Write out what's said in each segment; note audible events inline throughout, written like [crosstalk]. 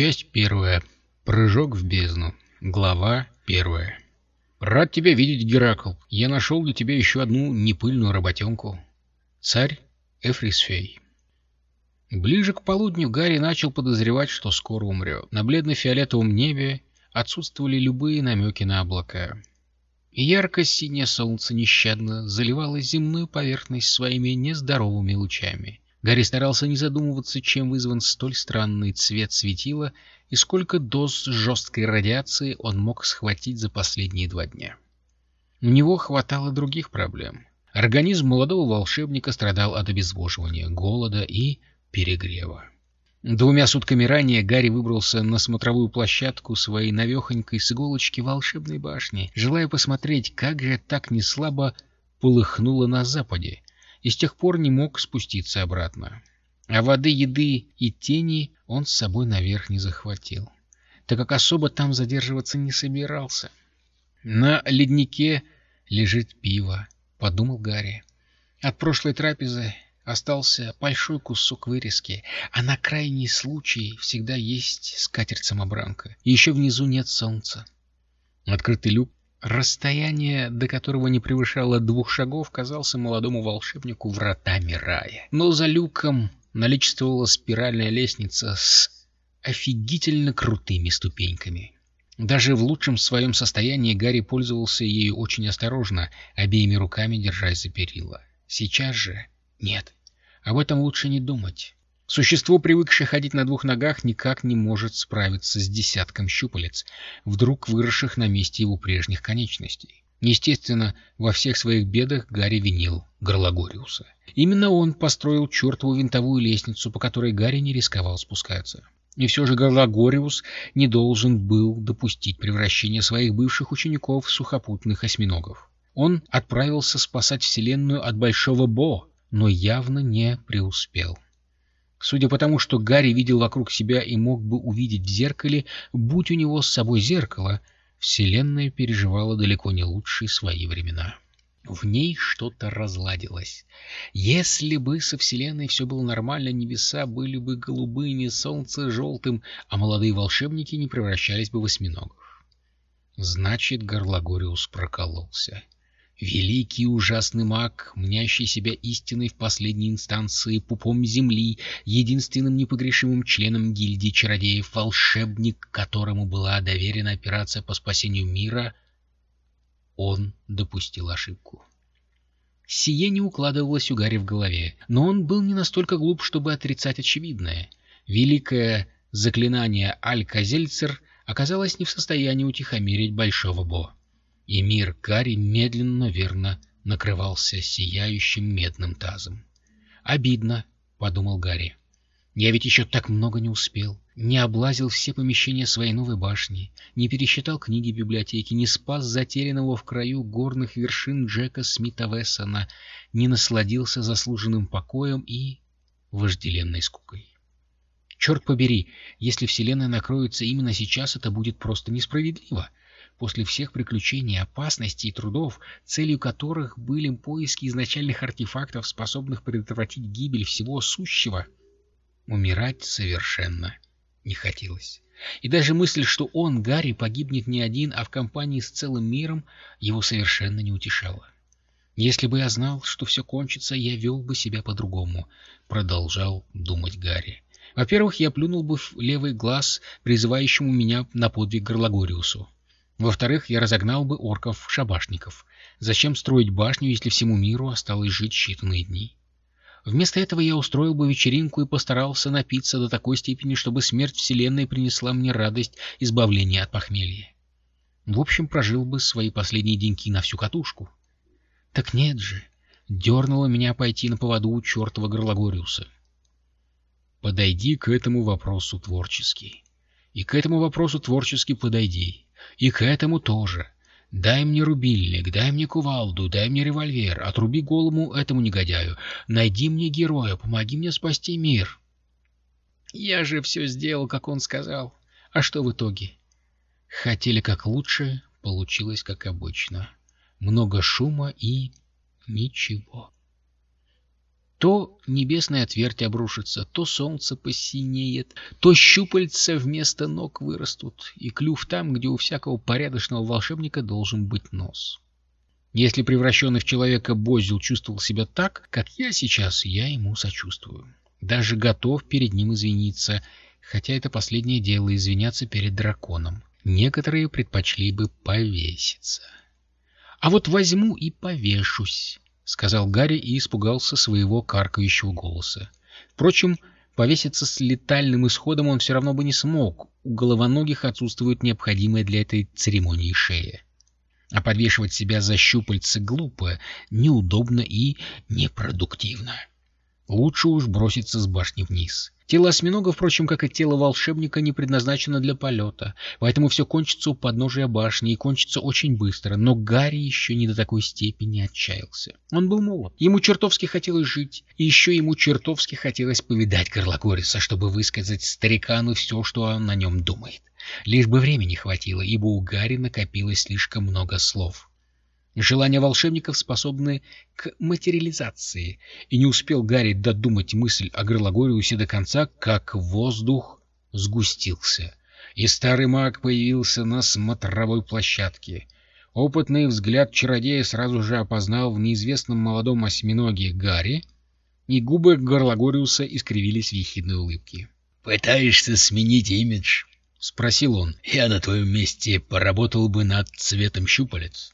Часть первая. Прыжок в бездну. Глава первая. Рад тебя видеть, Геракл. Я нашел для тебя еще одну непыльную работенку. Царь Эфрисфей. Ближе к полудню Гарри начал подозревать, что скоро умрет. На бледно-фиолетовом небе отсутствовали любые намеки на облака. Ярко-синее солнце нещадно заливало земную поверхность своими нездоровыми лучами. Гарри старался не задумываться, чем вызван столь странный цвет светила и сколько доз жесткой радиации он мог схватить за последние два дня. У него хватало других проблем. Организм молодого волшебника страдал от обезвоживания, голода и перегрева. Двумя сутками ранее Гарри выбрался на смотровую площадку своей навехонькой с иголочки волшебной башни, желая посмотреть, как же так неслабо полыхнуло на западе, и с тех пор не мог спуститься обратно. А воды, еды и тени он с собой наверх не захватил, так как особо там задерживаться не собирался. На леднике лежит пиво, — подумал Гарри. От прошлой трапезы остался большой кусок вырезки, а на крайний случай всегда есть скатерть-самобранка. Еще внизу нет солнца. Открытый люк Расстояние, до которого не превышало двух шагов, казался молодому волшебнику вратами рая. Но за люком наличествовала спиральная лестница с офигительно крутыми ступеньками. Даже в лучшем своем состоянии Гарри пользовался ею очень осторожно, обеими руками держась за перила. Сейчас же нет. Об этом лучше не думать. Существо, привыкшее ходить на двух ногах, никак не может справиться с десятком щупалец, вдруг выросших на месте его прежних конечностей. Естественно, во всех своих бедах Гарри винил Горлагориуса. Именно он построил чертову винтовую лестницу, по которой Гарри не рисковал спускаться. И все же Горлагориус не должен был допустить превращения своих бывших учеников в сухопутных осьминогов. Он отправился спасать Вселенную от Большого Бо, но явно не преуспел. Судя по тому, что Гарри видел вокруг себя и мог бы увидеть в зеркале, будь у него с собой зеркало, Вселенная переживала далеко не лучшие свои времена. В ней что-то разладилось. Если бы со Вселенной все было нормально, небеса были бы голубыми, солнце желтым, а молодые волшебники не превращались бы в осьминогов. Значит, Горлагориус прокололся. Великий ужасный маг, мнящий себя истиной в последней инстанции, пупом земли, единственным непогрешимым членом гильдии чародеев, волшебник, которому была доверена операция по спасению мира, он допустил ошибку. Сие не укладывалось у Гарри в голове, но он был не настолько глуп, чтобы отрицать очевидное. Великое заклинание Аль-Казельцер оказалось не в состоянии утихомирить Большого Бо и мир Кари медленно, верно накрывался сияющим медным тазом. «Обидно», — подумал Гарри. «Я ведь еще так много не успел. Не облазил все помещения своей новой башни, не пересчитал книги библиотеки, не спас затерянного в краю горных вершин Джека Смита Вессона, не насладился заслуженным покоем и вожделенной скукой. Черт побери, если Вселенная накроется именно сейчас, это будет просто несправедливо после всех приключений, опасностей и трудов, целью которых были поиски изначальных артефактов, способных предотвратить гибель всего сущего, умирать совершенно не хотелось. И даже мысль, что он, Гарри, погибнет не один, а в компании с целым миром, его совершенно не утешала. «Если бы я знал, что все кончится, я вел бы себя по-другому», — продолжал думать Гарри. «Во-первых, я плюнул бы в левый глаз, призывающему меня на подвиг Горлагориусу. Во-вторых, я разогнал бы орков-шабашников. Зачем строить башню, если всему миру осталось жить считанные дни? Вместо этого я устроил бы вечеринку и постарался напиться до такой степени, чтобы смерть Вселенной принесла мне радость избавления от похмелья. В общем, прожил бы свои последние деньки на всю катушку. Так нет же, дернуло меня пойти на поводу у чертова Горлагориуса. Подойди к этому вопросу творчески. И к этому вопросу творчески подойди. И к этому тоже. Дай мне рубильник, дай мне кувалду, дай мне револьвер, отруби голову этому негодяю, найди мне героя, помоги мне спасти мир. Я же все сделал, как он сказал. А что в итоге? Хотели как лучше, получилось как обычно. Много шума и ничего. То небесная твердь обрушится, то солнце посинеет, то щупальца вместо ног вырастут, и клюв там, где у всякого порядочного волшебника должен быть нос. Если превращенный в человека Бозил чувствовал себя так, как я сейчас, я ему сочувствую. Даже готов перед ним извиниться, хотя это последнее дело извиняться перед драконом. Некоторые предпочли бы повеситься. — А вот возьму и повешусь, — сказал Гарри и испугался своего каркающего голоса. Впрочем, повеситься с летальным исходом он все равно бы не смог. У головоногих отсутствует необходимая для этой церемонии шея. А подвешивать себя за щупальца глупо, неудобно и непродуктивно. Лучше уж броситься с башни вниз. Тело осьминога, впрочем, как и тело волшебника, не предназначено для полета, поэтому все кончится у подножия башни и кончится очень быстро, но Гарри еще не до такой степени отчаялся. Он был молод, ему чертовски хотелось жить, и еще ему чертовски хотелось повидать Горлогориса, чтобы высказать старикану все, что он на нем думает. Лишь бы времени хватило, ибо у Гарри накопилось слишком много слов. Желания волшебников способны к материализации, и не успел Гарри додумать мысль о Грылагориусе до конца, как воздух сгустился, и старый маг появился на смотровой площадке. Опытный взгляд чародея сразу же опознал в неизвестном молодом осьминоге Гарри, и губы Горлагориуса искривились в ехидной улыбке. «Пытаешься сменить имидж?» — спросил он. «Я на твоем месте поработал бы над цветом щупалец».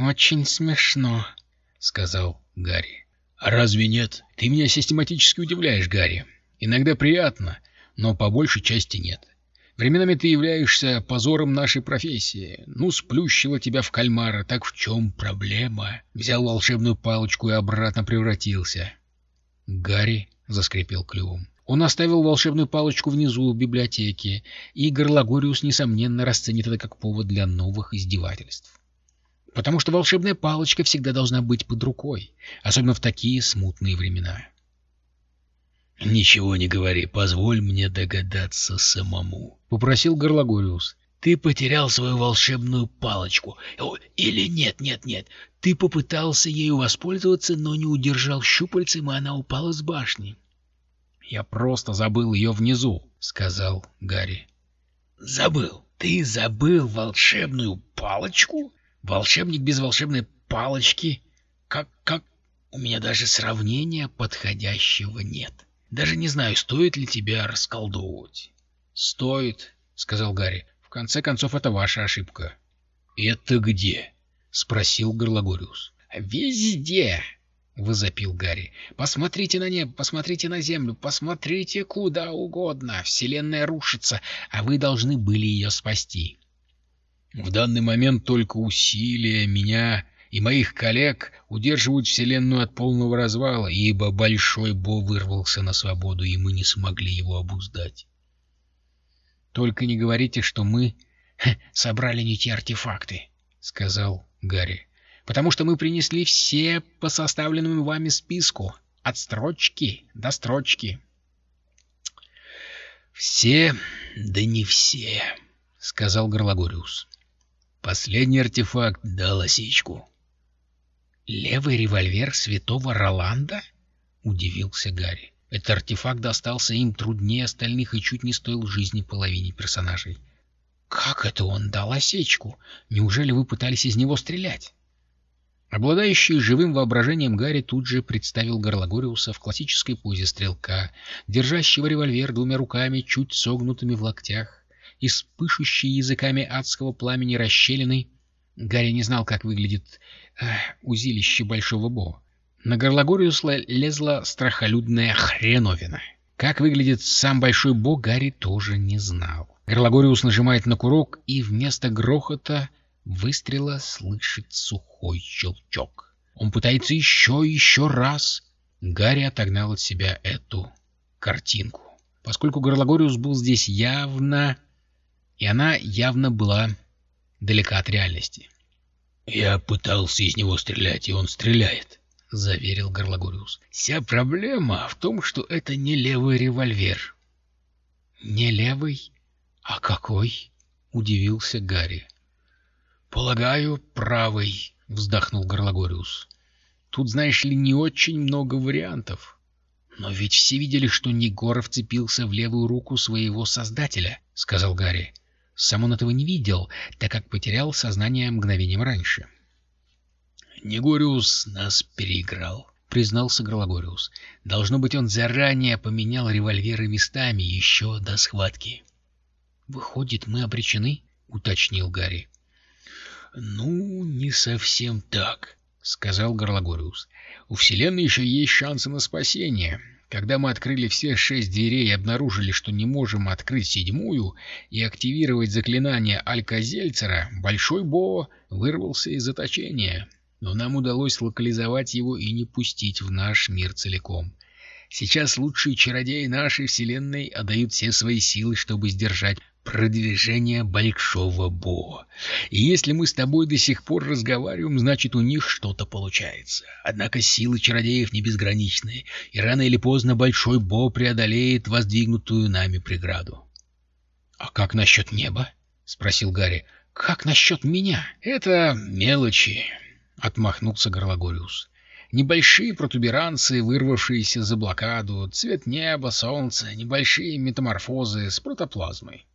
«Очень смешно», — сказал Гарри. «А разве нет? Ты меня систематически удивляешь, Гарри. Иногда приятно, но по большей части нет. Временами ты являешься позором нашей профессии. Ну, сплющило тебя в кальмара, так в чем проблема? Взял волшебную палочку и обратно превратился». Гарри заскрипел клювом. Он оставил волшебную палочку внизу в библиотеке, и Горлагориус, несомненно, расценит это как повод для новых издевательств потому что волшебная палочка всегда должна быть под рукой, особенно в такие смутные времена. — Ничего не говори, позволь мне догадаться самому, — попросил Горлагориус. — Ты потерял свою волшебную палочку. Или нет, нет, нет, ты попытался ею воспользоваться, но не удержал щупальцем, и она упала с башни. — Я просто забыл ее внизу, — сказал Гарри. — Забыл? Ты забыл волшебную палочку? Волшебник без волшебной палочки? Как, как? У меня даже сравнения подходящего нет. Даже не знаю, стоит ли тебя расколдовывать. — Стоит, — сказал Гарри. — В конце концов, это ваша ошибка. — Это где? — спросил Горлагориус. — Везде! — возопил Гарри. — Посмотрите на небо, посмотрите на землю, посмотрите куда угодно. Вселенная рушится, а вы должны были ее спасти. В данный момент только усилия меня и моих коллег удерживают Вселенную от полного развала, ибо Большой Бо вырвался на свободу, и мы не смогли его обуздать. — Только не говорите, что мы [laughs] собрали не те артефакты, — сказал Гарри, — потому что мы принесли все по составленному вами списку, от строчки до строчки. — Все, да не все, — сказал Горлагориус. Последний артефакт дал осечку. «Левый револьвер святого Роланда?» — удивился Гарри. Этот артефакт достался им труднее остальных и чуть не стоил жизни половине персонажей. «Как это он дал осечку? Неужели вы пытались из него стрелять?» Обладающий живым воображением Гарри тут же представил Горлагориуса в классической позе стрелка, держащего револьвер двумя руками, чуть согнутыми в локтях из пышущей языками адского пламени расщелины. Гарри не знал, как выглядит э, узилище Большого Бо. На Горлагориуса лезла страхолюдная хреновина. Как выглядит сам Большой Бо, Гарри тоже не знал. Горлагориус нажимает на курок, и вместо грохота выстрела слышит сухой щелчок. Он пытается еще и еще раз. Гарри отогнал от себя эту картинку. Поскольку Горлагориус был здесь явно и она явно была далека от реальности. «Я пытался из него стрелять, и он стреляет», — заверил Горлагориус. «Вся проблема в том, что это не левый револьвер». «Не левый? А какой?» — удивился Гарри. «Полагаю, правый», — вздохнул Горлагориус. Тут, знаешь ли, не очень много вариантов. Но ведь все видели, что Негоров вцепился в левую руку своего создателя, — сказал Гарри. Сам он этого не видел, так как потерял сознание мгновением раньше. Негориус нас переиграл, — признался Гролагориус. Должно быть, он заранее поменял револьверы местами еще до схватки. — Выходит, мы обречены? — уточнил Гарри. — Ну, не совсем так, — сказал Горлагориус. — У Вселенной еще есть шансы на спасение. Когда мы открыли все шесть дверей и обнаружили, что не можем открыть седьмую и активировать заклинание Альказельцера, Большой Бо вырвался из заточения. Но нам удалось локализовать его и не пустить в наш мир целиком. Сейчас лучшие чародеи нашей Вселенной отдают все свои силы, чтобы сдержать продвижение Большого Бо. И если мы с тобой до сих пор разговариваем, значит, у них что-то получается. Однако силы чародеев не безграничны, и рано или поздно Большой Бо преодолеет воздвигнутую нами преграду. — А как насчет неба? — спросил Гарри. — Как насчет меня? — Это мелочи, — отмахнулся Горлагориус. Небольшие протуберанцы, вырвавшиеся за блокаду, цвет неба, солнца, небольшие метаморфозы с протоплазмой.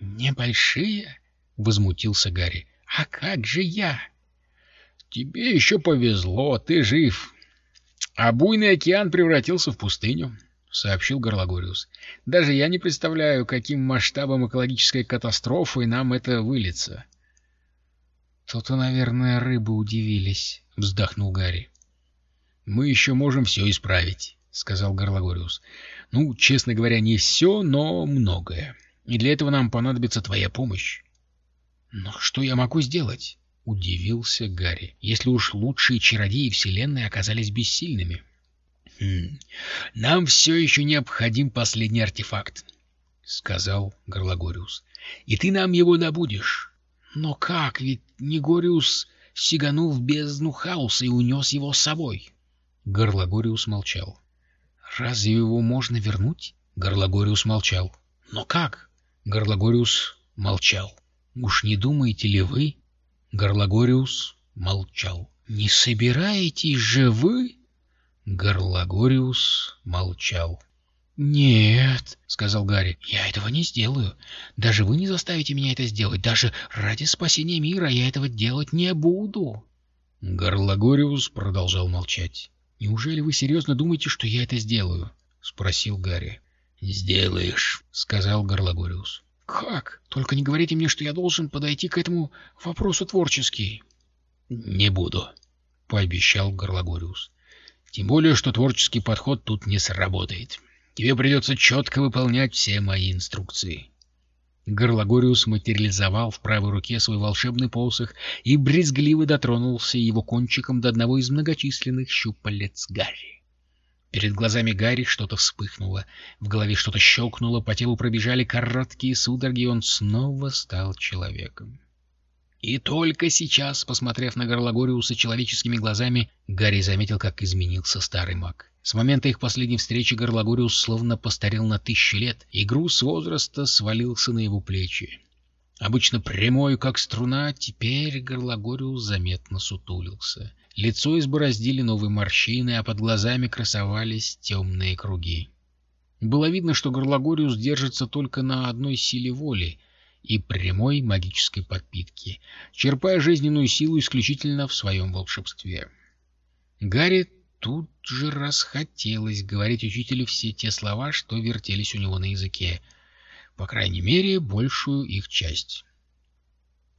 «Небольшие?» — возмутился Гарри. «А как же я?» «Тебе еще повезло, ты жив. А буйный океан превратился в пустыню», — сообщил Горлагориус. «Даже я не представляю, каким масштабом экологической катастрофы нам это выльется». «То-то, наверное, рыбы удивились», — вздохнул Гарри. «Мы еще можем все исправить», — сказал Горлагориус. «Ну, честно говоря, не все, но многое». И для этого нам понадобится твоя помощь. — Но что я могу сделать? — удивился Гарри. — Если уж лучшие чародеи Вселенной оказались бессильными. — хм, Нам все еще необходим последний артефакт, — сказал Горлагориус. — И ты нам его добудешь. — Но как? Ведь Негориус сиганул в бездну хаоса и унес его с собой. Горлагориус молчал. — Разве его можно вернуть? Горлагориус молчал. — Но как? Горлагориус молчал. «Уж не думаете ли вы?» Горлагориус молчал. «Не собираетесь же вы?» Горлагориус молчал. «Нет», — сказал Гарри, — «я этого не сделаю. Даже вы не заставите меня это сделать. Даже ради спасения мира я этого делать не буду». Горлагориус продолжал молчать. «Неужели вы серьезно думаете, что я это сделаю?» — спросил Гарри. «Сделаешь», — сказал Горлагориус. «Как? Только не говорите мне, что я должен подойти к этому вопросу творчески». «Не буду», — пообещал Горлагориус. «Тем более, что творческий подход тут не сработает. Тебе придется четко выполнять все мои инструкции». Горлагориус материализовал в правой руке свой волшебный посох и брезгливо дотронулся его кончиком до одного из многочисленных щупалец Гарри. Перед глазами Гарри что-то вспыхнуло, в голове что-то щелкнуло, по телу пробежали короткие судороги, и он снова стал человеком. И только сейчас, посмотрев на Горлагориуса человеческими глазами, Гарри заметил, как изменился старый маг. С момента их последней встречи Горлагориус словно постарел на тысячи лет, и груз возраста свалился на его плечи. Обычно прямой, как струна, теперь Горлагориус заметно сутулился. Лицо избороздили новые морщины, а под глазами красовались темные круги. Было видно, что Горлагориус держится только на одной силе воли и прямой магической подпитке, черпая жизненную силу исключительно в своем волшебстве. Гарри тут же расхотелось говорить учителю все те слова, что вертелись у него на языке, по крайней мере, большую их часть.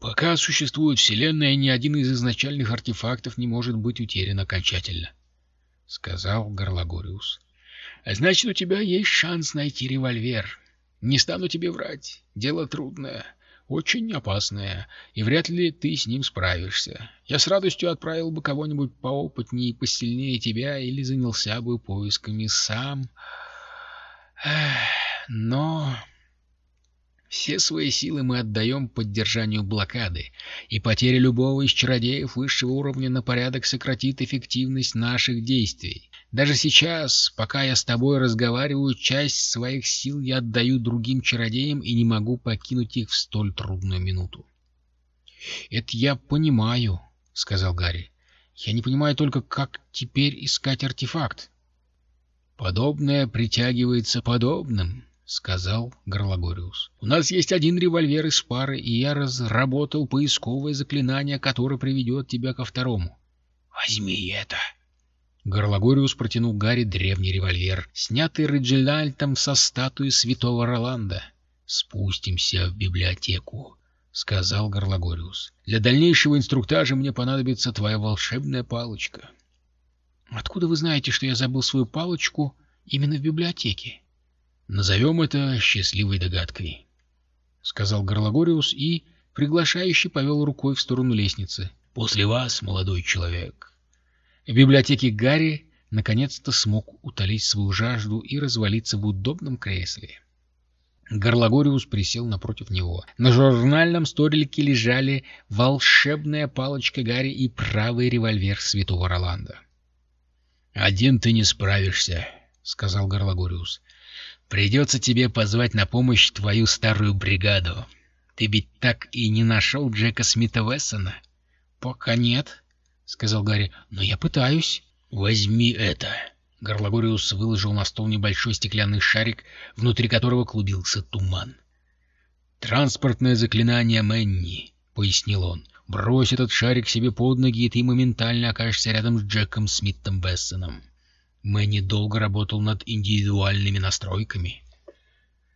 Пока существует Вселенная, ни один из изначальных артефактов не может быть утерян окончательно, — сказал Горлагориус. — А значит, у тебя есть шанс найти револьвер. Не стану тебе врать. Дело трудное, очень опасное, и вряд ли ты с ним справишься. Я с радостью отправил бы кого-нибудь поопытнее и посильнее тебя или занялся бы поисками сам. Но... Все свои силы мы отдаем поддержанию блокады, и потеря любого из чародеев высшего уровня на порядок сократит эффективность наших действий. Даже сейчас, пока я с тобой разговариваю, часть своих сил я отдаю другим чародеям и не могу покинуть их в столь трудную минуту. — Это я понимаю, — сказал Гарри. Я не понимаю только, как теперь искать артефакт. Подобное притягивается подобным, — сказал Горлагориус. — У нас есть один револьвер из пары, и я разработал поисковое заклинание, которое приведет тебя ко второму. — Возьми это! Горлагориус протянул Гарри древний револьвер, снятый Реджинальтом со статуи святого Роланда. — Спустимся в библиотеку, — сказал Горлагориус. — Для дальнейшего инструктажа мне понадобится твоя волшебная палочка. — Откуда вы знаете, что я забыл свою палочку именно в библиотеке? — Назовем это счастливой догадкой, — сказал Горлагориус и, приглашающий, повел рукой в сторону лестницы. — После вас, молодой человек. В библиотеке Гарри наконец-то смог утолить свою жажду и развалиться в удобном кресле. Горлагориус присел напротив него. На журнальном столике лежали волшебная палочка Гарри и правый револьвер святого Роланда. — Один ты не справишься, — сказал Горлагориус. — Придется тебе позвать на помощь твою старую бригаду. Ты ведь так и не нашел Джека Смита Вессона? — Пока нет, — сказал Гарри, — но я пытаюсь. — Возьми это. Горлагориус выложил на стол небольшой стеклянный шарик, внутри которого клубился туман. «Транспортное заклинание Мэнни», — пояснил он. «Брось этот шарик себе под ноги, и ты моментально окажешься рядом с Джеком Смитом Бессоном». Мэнни долго работал над индивидуальными настройками.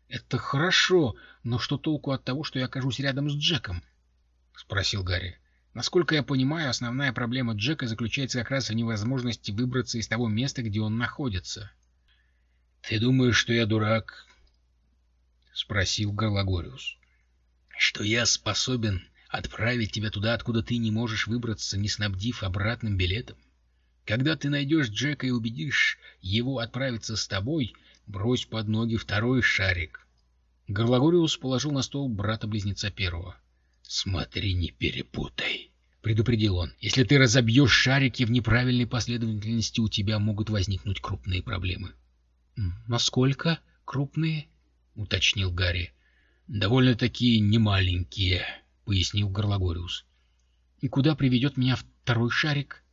«Это хорошо, но что толку от того, что я окажусь рядом с Джеком?» — спросил Гарри. Насколько я понимаю, основная проблема Джека заключается как раз в невозможности выбраться из того места, где он находится. — Ты думаешь, что я дурак? — спросил Галагориус. — Что я способен отправить тебя туда, откуда ты не можешь выбраться, не снабдив обратным билетом? Когда ты найдешь Джека и убедишь его отправиться с тобой, брось под ноги второй шарик. Горлагориус положил на стол брата-близнеца первого. «Смотри, не перепутай», — предупредил он. «Если ты разобьешь шарики в неправильной последовательности, у тебя могут возникнуть крупные проблемы». «Насколько крупные?» — уточнил Гарри. «Довольно-таки немаленькие», — пояснил Горлагориус. «И куда приведет меня второй шарик?»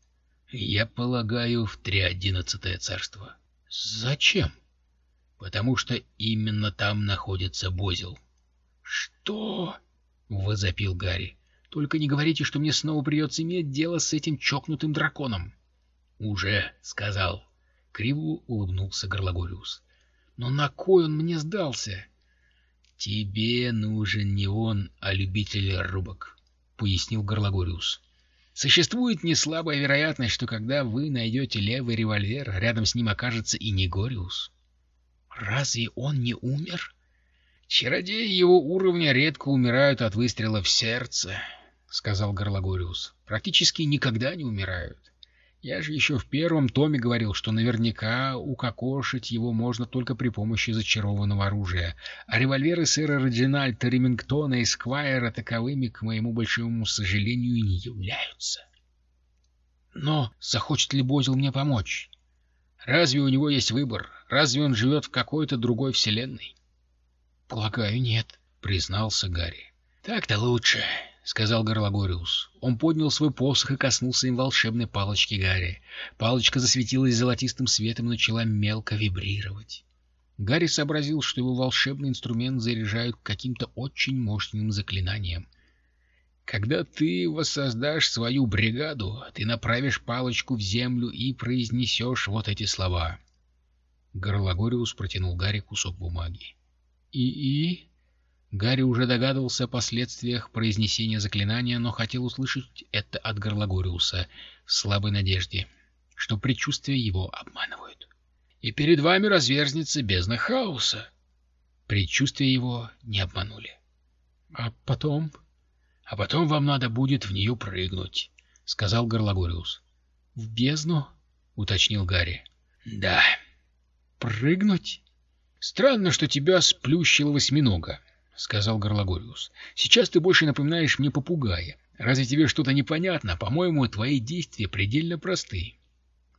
«Я полагаю, в триодиннадцатое царство». «Зачем?» «Потому что именно там находится Бозил». «Что?» — возопил Гарри. «Только не говорите, что мне снова придется иметь дело с этим чокнутым драконом». «Уже сказал». Криво улыбнулся Горлагориус. «Но на кой он мне сдался?» «Тебе нужен не он, а любитель рубок», — пояснил Горлагориус. «Существует неслабая вероятность, что когда вы найдете левый револьвер, рядом с ним окажется и Негориус». «Разве он не умер?» «Чародеи его уровня редко умирают от выстрела в сердце», — сказал Горлагориус. «Практически никогда не умирают. Я же еще в первом томе говорил, что наверняка укокошить его можно только при помощи зачарованного оружия, а револьверы сэра Реджинальда Ремингтона и Сквайра таковыми, к моему большому сожалению, не являются». «Но захочет ли Бозил мне помочь?» «Разве у него есть выбор? Разве он живет в какой-то другой вселенной?» «Полагаю, нет», — признался Гарри. «Так-то лучше», — сказал Горлагориус. Он поднял свой посох и коснулся им волшебной палочки Гарри. Палочка засветилась золотистым светом и начала мелко вибрировать. Гарри сообразил, что его волшебный инструмент заряжают каким-то очень мощным заклинанием. «Когда ты воссоздашь свою бригаду, ты направишь палочку в землю и произнесешь вот эти слова». Горлагориус протянул Гарри кусок бумаги. «И-и?» Гарри уже догадывался о последствиях произнесения заклинания, но хотел услышать это от Горлагориуса в слабой надежде, что предчувствия его обманывают. «И перед вами разверзнется бездна хаоса!» Предчувствия его не обманули. «А потом?» «А потом вам надо будет в нее прыгнуть», — сказал Горлагориус. «В бездну?» — уточнил Гарри. «Да». «Прыгнуть?» «Странно, что тебя сплющило восьминога», — сказал Горлагориус. «Сейчас ты больше напоминаешь мне попугая. Разве тебе что-то непонятно? По-моему, твои действия предельно просты».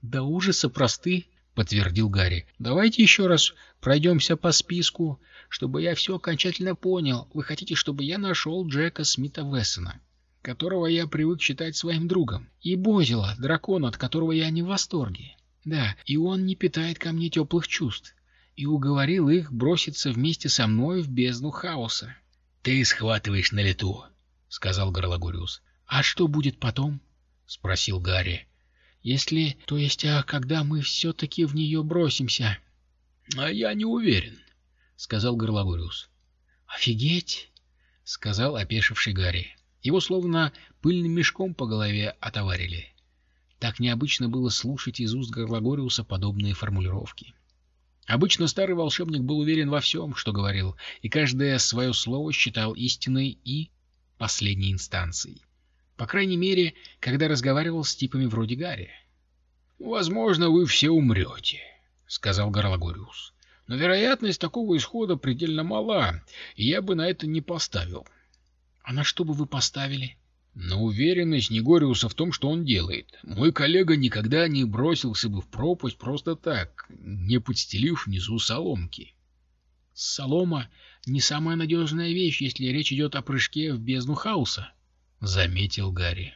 «До ужаса просты», — подтвердил Гарри. «Давайте еще раз пройдемся по списку, чтобы я все окончательно понял. Вы хотите, чтобы я нашел Джека Смита Вессона?» которого я привык считать своим другом, и Бозила, дракона, от которого я не в восторге. Да, и он не питает ко мне теплых чувств, и уговорил их броситься вместе со мной в бездну хаоса. — Ты схватываешь на лету, — сказал Горлагориус. — А что будет потом? — спросил Гарри. — Если, то есть, а когда мы все-таки в нее бросимся? — А я не уверен, — сказал Горлагориус. — Офигеть! — сказал опешивший Гарри. Его словно пыльным мешком по голове отоварили. Так необычно было слушать из уст Горлагориуса подобные формулировки. Обычно старый волшебник был уверен во всем, что говорил, и каждое свое слово считал истиной и последней инстанцией. По крайней мере, когда разговаривал с типами вроде Гарри. «Возможно, вы все умрете», — сказал Горлагориус. «Но вероятность такого исхода предельно мала, и я бы на это не поставил». «А на что бы вы поставили?» На уверенность Негориуса в том, что он делает. Мой коллега никогда не бросился бы в пропасть просто так, не подстелив внизу соломки. Солома — не самая надежная вещь, если речь идет о прыжке в бездну хаоса, — заметил Гарри.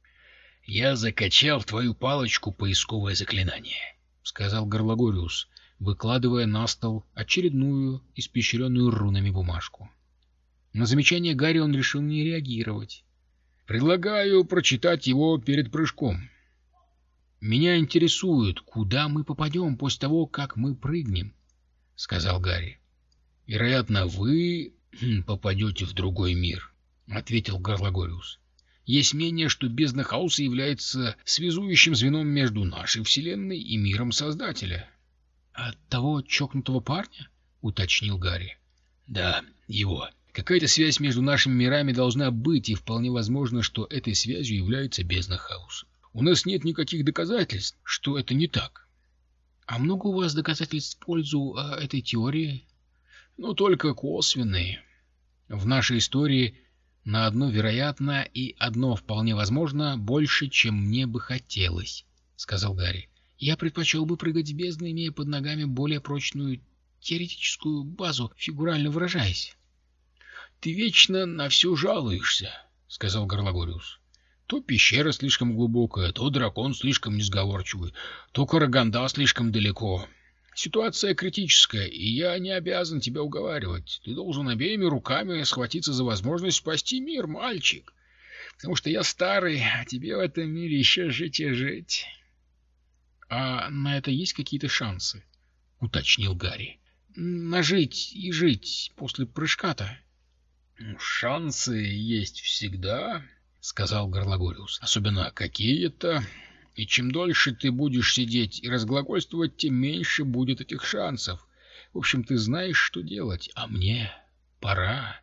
— Я закачал в твою палочку поисковое заклинание, — сказал Горлагориус, выкладывая на стол очередную испещренную рунами бумажку. На замечание Гарри он решил не реагировать. Предлагаю прочитать его перед прыжком. Меня интересует, куда мы попадем после того, как мы прыгнем, — сказал Гарри. — Вероятно, вы хм, попадете в другой мир, — ответил Горлагориус. Есть мнение, что бездна хаоса является связующим звеном между нашей Вселенной и миром Создателя. — От того чокнутого парня? — уточнил Гарри. — Да, его. Какая-то связь между нашими мирами должна быть, и вполне возможно, что этой связью является бездна хаоса. У нас нет никаких доказательств, что это не так. — А много у вас доказательств в пользу а, этой теории? — Ну, только косвенные. В нашей истории на одно вероятно и одно вполне возможно больше, чем мне бы хотелось, — сказал Гарри. — Я предпочел бы прыгать в бездну, имея под ногами более прочную теоретическую базу, фигурально выражаясь. — Ты вечно на все жалуешься, — сказал Горлагориус. — То пещера слишком глубокая, то дракон слишком несговорчивый, то Караганда слишком далеко. Ситуация критическая, и я не обязан тебя уговаривать. Ты должен обеими руками схватиться за возможность спасти мир, мальчик. Потому что я старый, а тебе в этом мире еще жить и жить. — А на это есть какие-то шансы? — уточнил Гарри. — На жить и жить после прыжка-то. — Шансы есть всегда, — сказал Горлагориус. — Особенно какие-то. И чем дольше ты будешь сидеть и разглагольствовать, тем меньше будет этих шансов. В общем, ты знаешь, что делать, а мне пора.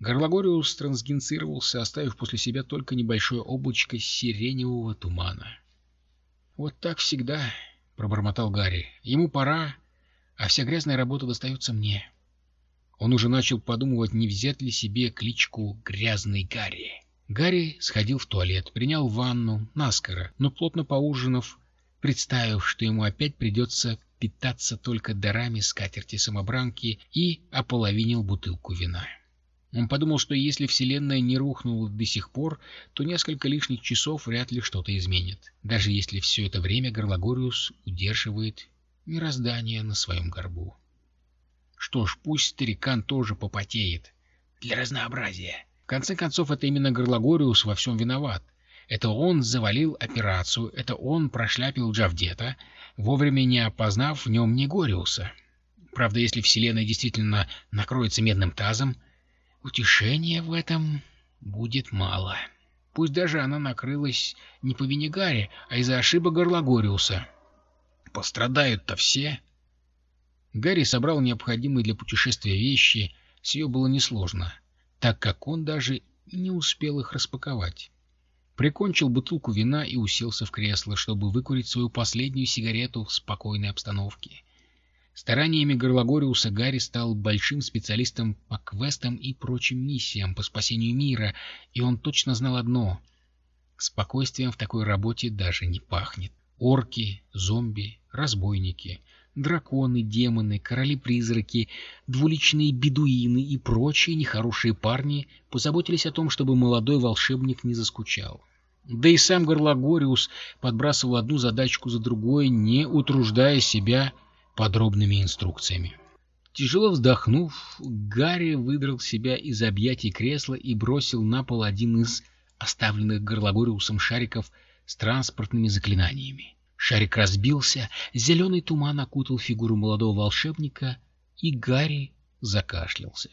Горлагориус трансгенцировался, оставив после себя только небольшое облачко сиреневого тумана. — Вот так всегда, — пробормотал Гарри. — Ему пора, а вся грязная работа достается мне. — он уже начал подумывать, не взять ли себе кличку «Грязный Гарри». Гарри сходил в туалет, принял ванну, наскоро, но плотно поужинав, представив, что ему опять придется питаться только дарами скатерти-самобранки и ополовинил бутылку вина. Он подумал, что если Вселенная не рухнула до сих пор, то несколько лишних часов вряд ли что-то изменит, даже если все это время Горлагориус удерживает мироздание на своем горбу. Что ж, пусть старикан тоже попотеет. Для разнообразия. В конце концов, это именно Горлагориус во всем виноват. Это он завалил операцию, это он прошляпил Джавдета, вовремя не опознав в нем Негориуса. Правда, если Вселенная действительно накроется медным тазом, утешения в этом будет мало. Пусть даже она накрылась не по вине Гарри, а из-за ошибок Горлагориуса. Пострадают-то все. Гарри собрал необходимые для путешествия вещи, с ее было несложно, так как он даже не успел их распаковать. Прикончил бутылку вина и уселся в кресло, чтобы выкурить свою последнюю сигарету в спокойной обстановке. Стараниями Горлагориуса Гарри стал большим специалистом по квестам и прочим миссиям по спасению мира, и он точно знал одно — спокойствием в такой работе даже не пахнет. Орки, зомби, разбойники — Драконы, демоны, короли-призраки, двуличные бедуины и прочие нехорошие парни позаботились о том, чтобы молодой волшебник не заскучал. Да и сам Горлагориус подбрасывал одну задачку за другой, не утруждая себя подробными инструкциями. Тяжело вздохнув, Гарри выдрал себя из объятий кресла и бросил на пол один из оставленных Горлагориусом шариков с транспортными заклинаниями. Шарик разбился, зеленый туман окутал фигуру молодого волшебника, и Гарри закашлялся.